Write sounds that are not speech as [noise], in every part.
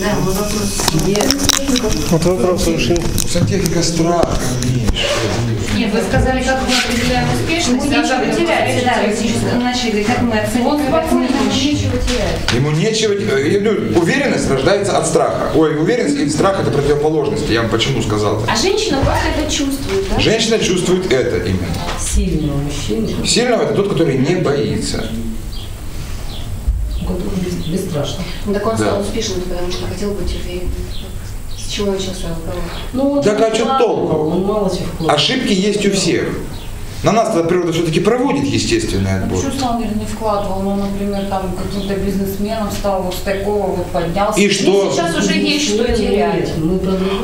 Да, мой вопрос. Вот вопрос очень... Сантехника страх. Нет, вы сказали, как мы определяем успешность. А нечего как терять, да, вы сейчас начали как мы как оценим ему нечего терять. Ему нечего... э, ну, Уверенность рождается от страха. Ой, уверенность и страх это противоположности. Я вам почему сказал А женщина просто это чувствует, да? Женщина чувствует это именно. Сильного мужчины, Сильного это тот, который не боится. Бесстрашно. Ну, Так он Да. стал успешным, потому что хотел быть уверенным. С чего начался разговор? Ну, он Так а вкладывал, толку? Он мало чего вкладывал. Ошибки есть у всех. На нас тогда природа все-таки проводит естественный отбор. Почему сам, не вкладывал? Ну, например, там каким-то бизнесменом стал, вот с такого вот поднялся. И Ну, что? сейчас уже есть что терять.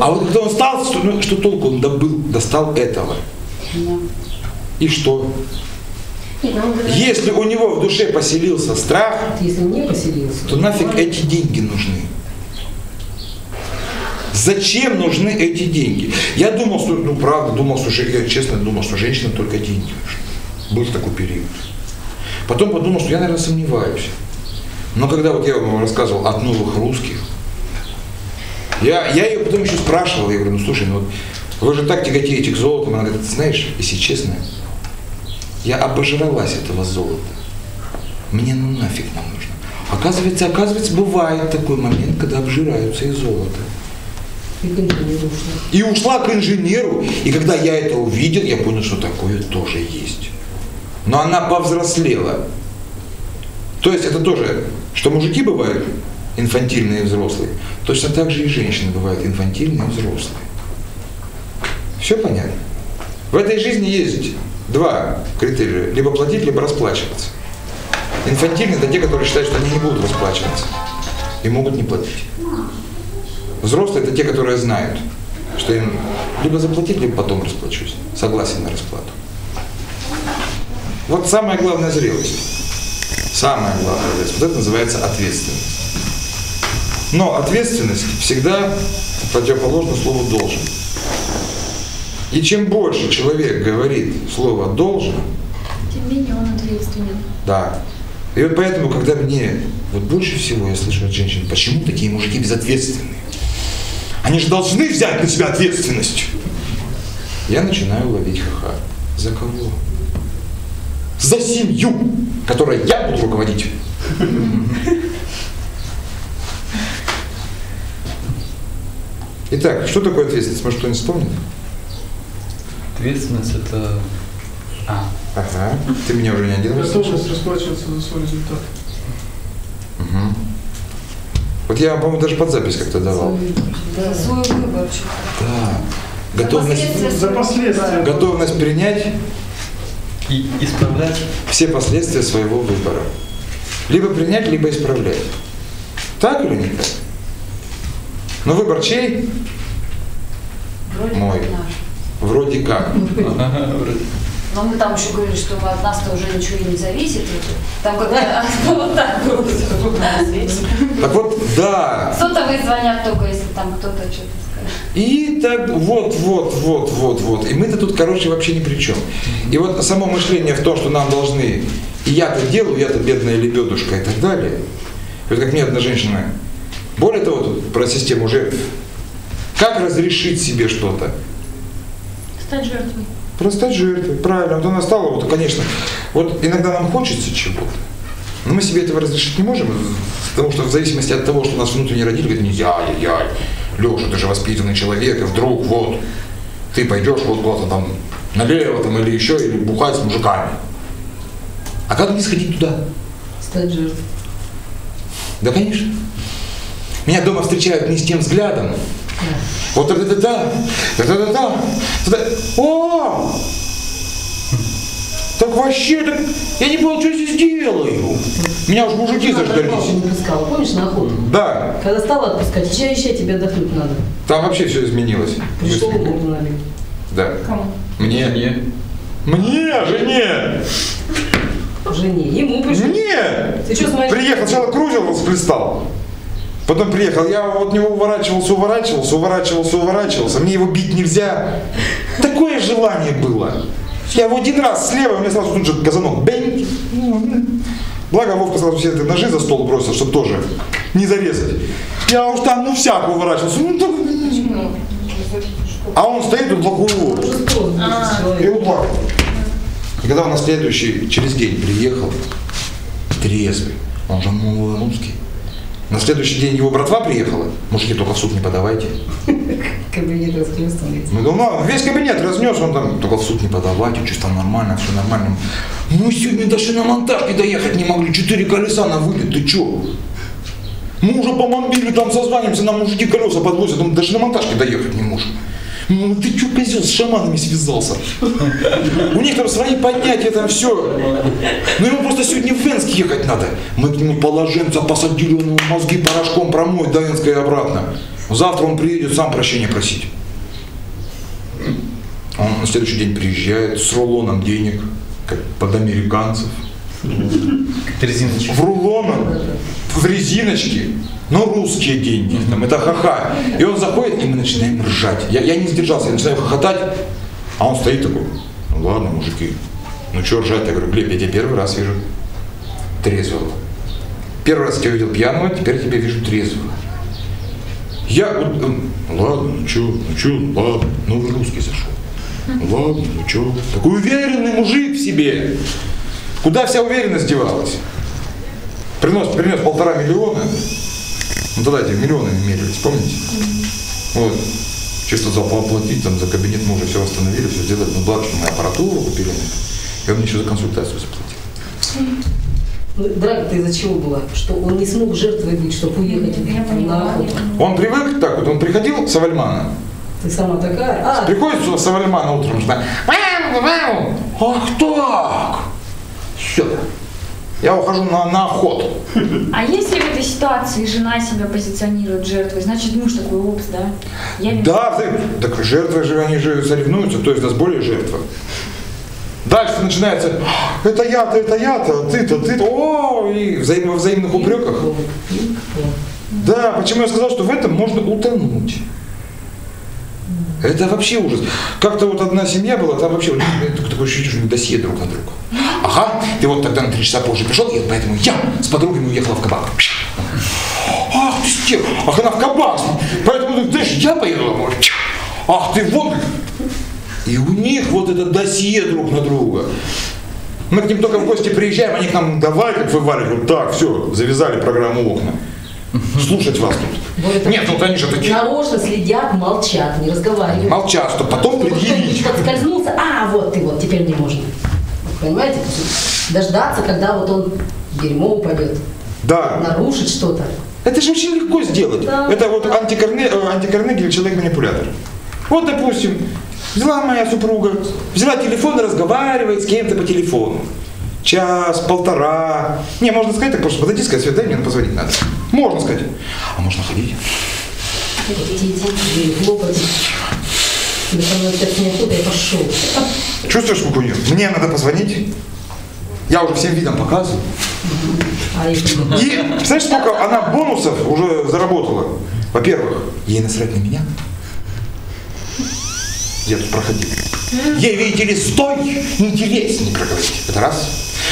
А вот когда он стал, что, ну, что толку он добыл, достал этого? Да. И что? Нет, ну, он говорит, Если у него в душе поселился страх, Если не поселился, то нафиг эти деньги нужны? Зачем нужны эти деньги? Я думал, что, ну правда, думал, что, я честно думал, что женщинам только деньги нужны. Был такой период. Потом подумал, что я, наверное, сомневаюсь. Но когда вот я вам рассказывал от новых русских, я, я ее потом еще спрашивал, я говорю, ну слушай, ну вот вы же так тяготеете к золоту. Она говорит, знаешь, если честно, я обожралась этого золота. Мне ну нафиг не нужно. Оказывается, оказывается, бывает такой момент, когда обжираются и золото. и к инженеру ушла. И ушла к инженеру, и когда я это увидел, я понял, что такое тоже есть. Но она повзрослела. То есть это тоже, что мужики бывают инфантильные и взрослые, точно так же и женщины бывают инфантильные и взрослые. Все понятно? В этой жизни есть два критерия. Либо платить, либо расплачиваться. Инфантильные – это те, которые считают, что они не будут расплачиваться. И могут не платить. Взрослые – это те, которые знают, что им либо заплатить, либо потом расплачусь. Согласен на расплату. Вот самая главная зрелость. Самая главная зрелость. Вот это называется ответственность. Но ответственность всегда противоположна слову «должен». И чем больше человек говорит слово «должен», тем менее он ответственен. да. И вот поэтому, когда мне, вот больше всего я слышу от женщин, почему такие мужики безответственные? Они же должны взять на себя ответственность. Я начинаю ловить ха-ха. За кого? За семью, которой я буду руководить. Итак, что такое ответственность? Может, кто-нибудь вспомнит? Ответственность это... А, Ага. Ты меня уже не один раз? Готовность расплачиваться за свой результат. Мгм. Вот я, по-моему, даже под запись как-то давал. За свой выбор. Да. Готовность, За последствия. готовность принять и исправлять все последствия своего выбора. Либо принять, либо исправлять. Так или не так? Но выбор чей? Вроде Мой. наш. Вроде как. Но мы там еще говорили, что от нас-то уже ничего и не зависит. Там как-то вот [laughs] так было. Так вот, да. Сотовые звонят только, если там кто-то что-то скажет. И так вот, вот, вот, вот, вот. И мы-то тут, короче, вообще ни при чем. И вот само мышление в том, что нам должны, и я-то делаю, я-то бедная лебедушка и так далее. И вот как мне одна женщина, более того, тут про систему жертв. Как разрешить себе что-то? Стать жертвой. Просто стать жертвой. Правильно. Вот она стала, вот, конечно, вот иногда нам хочется чего-то. Но мы себе этого разрешить не можем, потому что в зависимости от того, что нас внутренний родитель говорит, не яй-яй, Леша, ты же воспитанный человек, и вдруг вот ты пойдешь вот куда-то там налево там, или еще, или бухать с мужиками. А как не сходить туда? Стать жертвой. Да, конечно. Меня дома встречают не с тем взглядом. Вот это да да да да да О! Так вообще, так я не понял, что здесь делаю. Меня уж мужики Она заждались. пускала, помнишь, на охоту? Да, Когда стала отпускать, езжай, езжай, тебе отдохнуть надо. там вообще все изменилось. Пришел воду налил. Да. Кому? Мне. не. Мне, жене! Жене, ему пришел. Мне! Ты что смотришь? Приехал, сначала крузил, расплестал. Потом приехал, я от него уворачивался, уворачивался, уворачивался, уворачивался. Мне его бить нельзя. Такое желание было. Я его один раз слева, мне сразу тут же казанок. Бэнь. Благо Вовка сразу все эти ножи за стол бросил, чтобы тоже не зарезать. Я уж там, ну, всяко уворачивался. Ну, А он стоит тут будет И так. И когда он на следующий, через день приехал, трезвый, он же новый русский. На следующий день его братва приехала. Мужики, только в суд не подавайте. Кабинет расхлестан. Мы думаем, «А, весь кабинет разнес, он там, только в суд не подавайте, чисто нормально, все нормально. Мы сегодня даже на монтажке доехать не могли, четыре колеса на вылет, ты чё? Мы уже по мобилю там созванимся, нам мужики колеса подвозят, он даже на монтажке доехать не можем. Ну ты чё, козел, с шаманами связался? У них там свои понятия, там все. Ну ему просто сегодня в Энск ехать надо. Мы к нему положимся, посадили, он ему мозги порошком промоет до Энска и обратно. Завтра он приедет сам прощения просить. Он на следующий день приезжает с рулоном денег, как под американцев. Как резиночка. В рулонах, в резиночке, но русские деньги, там, это ха-ха. И он заходит, и мы начинаем ржать. Я, я не сдержался, я начинаю хохотать, а он стоит такой, ну ладно, мужики, ну что ржать? Я говорю, Глеб, я тебя первый раз вижу трезвого. Первый раз тебя видел пьяного, теперь я тебя вижу трезвого. Я, м, ладно, ну что, ну что, ладно, новый русский зашел. Ну ладно, ну что, такой уверенный мужик в себе. Куда вся уверенность девалась? Принес, принес полтора миллиона. Ну тогда эти миллионы мерились, помните? Вот. Чисто за оплатить, там, за кабинет мы уже все восстановили, все сделали. Ну, благо, что мы аппаратуру купили. И он мне еще за консультацию заплатил. Ну, Драка-то из-за чего была? Что он не смог жертвой быть, чтобы уехать Я на охоту. Он привык так вот, он приходил с Авальмана. Ты сама такая. А, Приходит сюда с Авальмана утром, что «Вау, вау». Ах так! Все. Я ухожу на, на охоту. А если в этой ситуации жена себя позиционирует жертвой, значит муж такой, опс, да? Я. Да, ты- так жертвы же, они же соревнуются, кто из нас более жертва. Дальше начинается, это я-то, это я-то, ты-то, ты-то, о, и взаим- во взаимных упреках. Да, почему я сказал, что в этом можно утонуть. Это вообще ужас. Как-то вот одна семья была, там вообще такое ощущение, что досье друг на друга. Ага, ты вот тогда на три часа позже пришел, и поэтому я с подругами уехала в кабак. Ах ты стер, ах она в кабак, поэтому знаешь, я поехала, может. Ах ты вот. И у них вот это досье друг на друга. Мы к ним только в гости приезжаем, они к нам давай, как вываливают, так, все, завязали программу окна. Слушать вас тут. Вот. Нет, ну вот они же такие. нарочно следят, молчат, не разговаривают. Молчат, чтобы потом предъявить. подскользнулся, а вот ты вот, теперь не можно. Понимаете? Дождаться, когда вот он дерьмо упадет, Да. нарушить что-то. Это же очень легко сделать. Да. Это вот антикорне, э, антикорнегель человек-манипулятор. Вот, допустим, взяла моя супруга, взяла телефон и разговаривает с кем-то по телефону. Час, полтора. Не, можно сказать так, просто подойти, сказать, Свет, дай мне позвонить надо. Можно сказать. А можно ходить. Хлопать. Со мной я пошел. Чувствуешь, нее? Мне надо позвонить. Я уже всем видом показываю. А И знаешь, сколько она бонусов уже заработала? Во-первых, ей насрать на меня. Я тут проходил. Ей, видите ли, стой, интереснее проговорить. Это раз.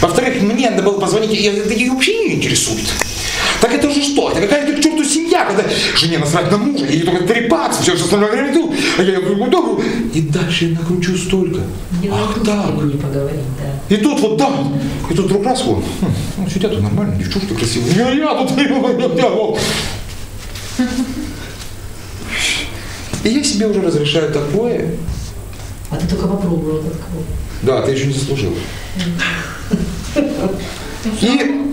Во-вторых, мне надо было позвонить, и это ее вообще не интересует. Так это же что? Это какая-то к черту семья, когда жене насрать на мужа, ей только трепаться, все, что остальное время тут, а я говорю, добру. И дальше я накручу столько. не Ах не поговорить, да. И тут вот да, и тут вдруг раз вон, хм, ну, сидят тут нормально, девчушки красивые. Я, я тут, [laughs] я, я, вот. И я себе уже разрешаю такое. А ты только попробовал этот кого. Да, ты еще не заслужила. И,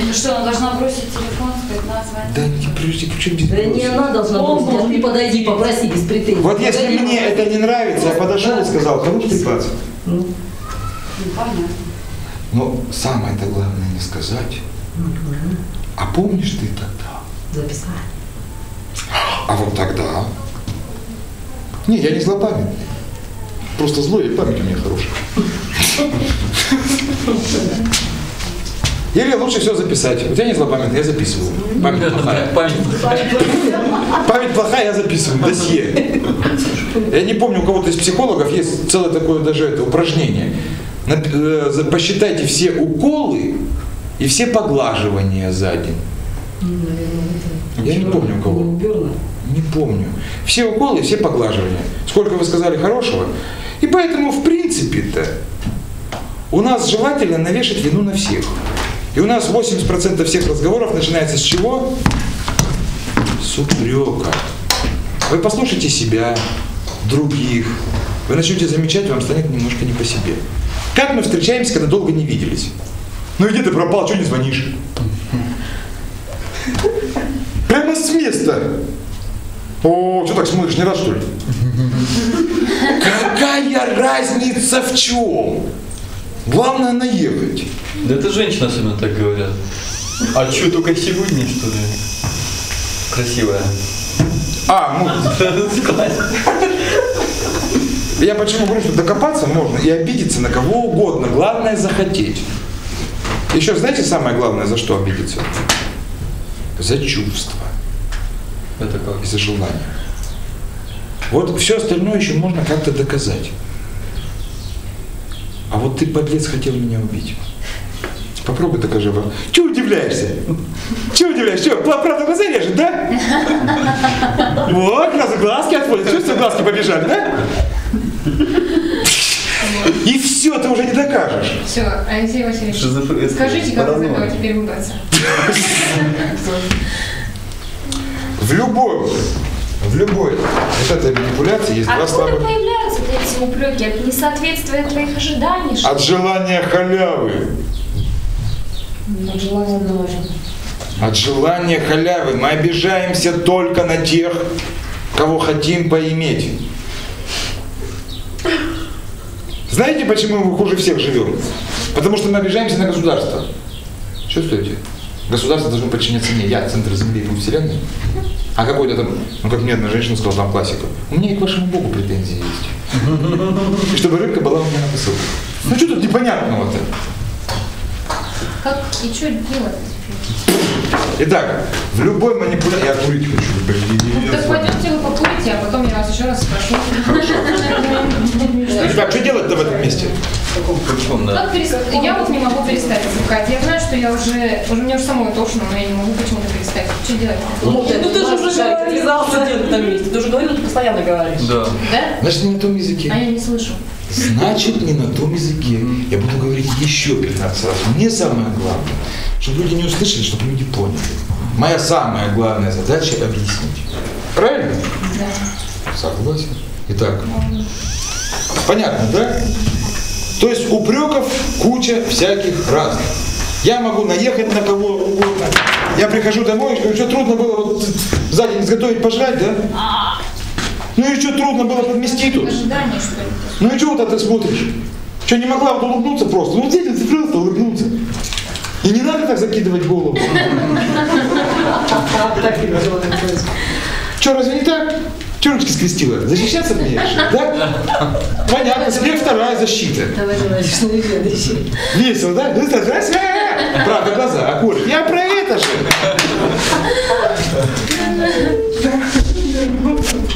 Нет, ну что, она должна бросить телефон, сказать, на, звони. да, не прежде, причем здесь Да не она должна бросить, а ты подойди, попроси без претензий. Вот если Подойди, мне попроси. это не нравится, я подошел и сказал, хорош трепаться. Ну, Ну, понятно. Но самое-то главное не сказать. А помнишь ты тогда? записал. А вот тогда? Не, я не злопамятный. Просто злой, и память у меня хорошая. [laughs] Или лучше все записать. У тебя не злопамятный, я записываю. Память плохая. Память. Память плохая, я записываю. Досье. Я не помню, у кого-то из психологов есть целое такое даже это упражнение. Э, Посчитайте все уколы и все поглаживания за день. Я не помню у кого. Не помню. Все уколы, все поглаживания. Сколько вы сказали хорошего. И поэтому, в принципе-то, у нас желательно навешать вину на всех. И у нас 80% всех разговоров начинается с чего? С упрека. Вы послушайте себя, других. Вы начнете замечать, вам станет немножко не по себе. Как мы встречаемся, когда долго не виделись? Ну и где ты пропал, что не звонишь? Прямо с места. О, что так смотришь, не рад что ли? Какая разница в чем? Главное наехать. Да это женщины особенно так говорят. А что, только сегодня, что ли? Красивая. А, ну, [laughs] я почему говорю, что докопаться можно и обидеться на кого угодно. Главное захотеть. Еще знаете самое главное, за что обидеться? За чувства Это как? и за желание. Вот все остальное еще можно как-то доказать. Вот ты, подлец, хотел меня убить. Попробуй докажи вам. Чего удивляешься? Чего удивляешься? Чего? Правда глаза режет, да? Вот, сразу глазки отводят. Чувствую, глазки побежали, да? И все, ты уже не докажешь. Все, Алексей Васильевич, скажите, как этого теперь выбраться? В любой, в любой вот этой манипуляции есть два Откуда слабых. появляются эти упреки? От несоответствия твоих ожиданий? что? От желания халявы. От желания одного. От желания халявы. Мы обижаемся только на тех, кого хотим поиметь. Знаете, почему мы хуже всех живем? Потому что мы обижаемся на государство. Чувствуете? Государство должно подчиняться мне. Я центр Земли и путь Вселенной. А какой-то там, ну как мне одна женщина сказала, там классика. У меня и к вашему Богу претензии есть. И чтобы рыбка была у меня на высоте. Ну что тут непонятного-то? Как и что делать? Итак, в любой манипуляции... Я курить хочу, блин. Так пойдемте вы покурите, а потом я вас еще раз спрошу. Итак, что делать-то в этом месте? Как перестать? Я вот не могу перестать звукать. Я знаю, что я уже, уже мне уже самой тошно, но я не могу почему-то перестать. Что делать? Ну ты же уже связался где-то там месте. Ты уже говорил, ты постоянно говоришь. Да. Да? Значит, не на том языке. А я не слышу. Значит, не на том языке. Я буду говорить еще 15 раз. Мне самое главное, чтобы люди не услышали, чтобы люди поняли. Моя самая главная задача – объяснить. Правильно? Да. Согласен. Итак, понятно, да? То есть упреков куча всяких разных. Я могу наехать на кого угодно. Я прихожу домой и говорю, что трудно было вот за день сготовить пожрать, да? Ну и что трудно было подмести тут? Что? Ну и чего ты смотришь? Что, не могла вот улыбнуться просто? Ну здесь ты просто улыбнуться. И не надо так закидывать голову. [laughs] Так и делаем. Что, разве не так? Че ручки скрестила? Защищаться мне? Да? Понятно, смех вторая защита. Давай, давай, что. Весело, да? Ну, это раз, а, Правда, глаза, аккурат. Я про это же.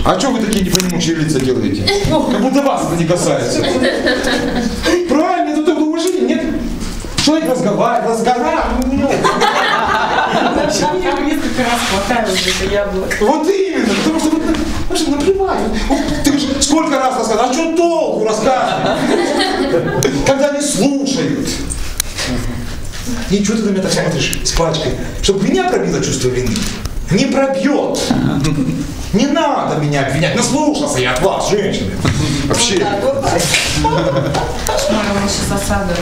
А что вы такие непонимающие лица делаете? Как будто вас это не касается. Правильно, это только уважение, нет? Человек разговаривает, разговаривает. ну, Вообще мне его уже это яблоко. Вот именно, потому что, потому что наплевать. Ты говоришь, сколько раз рассказывал, а что толку рассказывать? Когда не слушают. И что ты на меня так смотришь с пачкой? Чтобы меня пробило чувство вины? Не пробьет. Не надо меня обвинять. Наслушался я от вас, женщины. Вообще. [laughs] Сейчас осаду.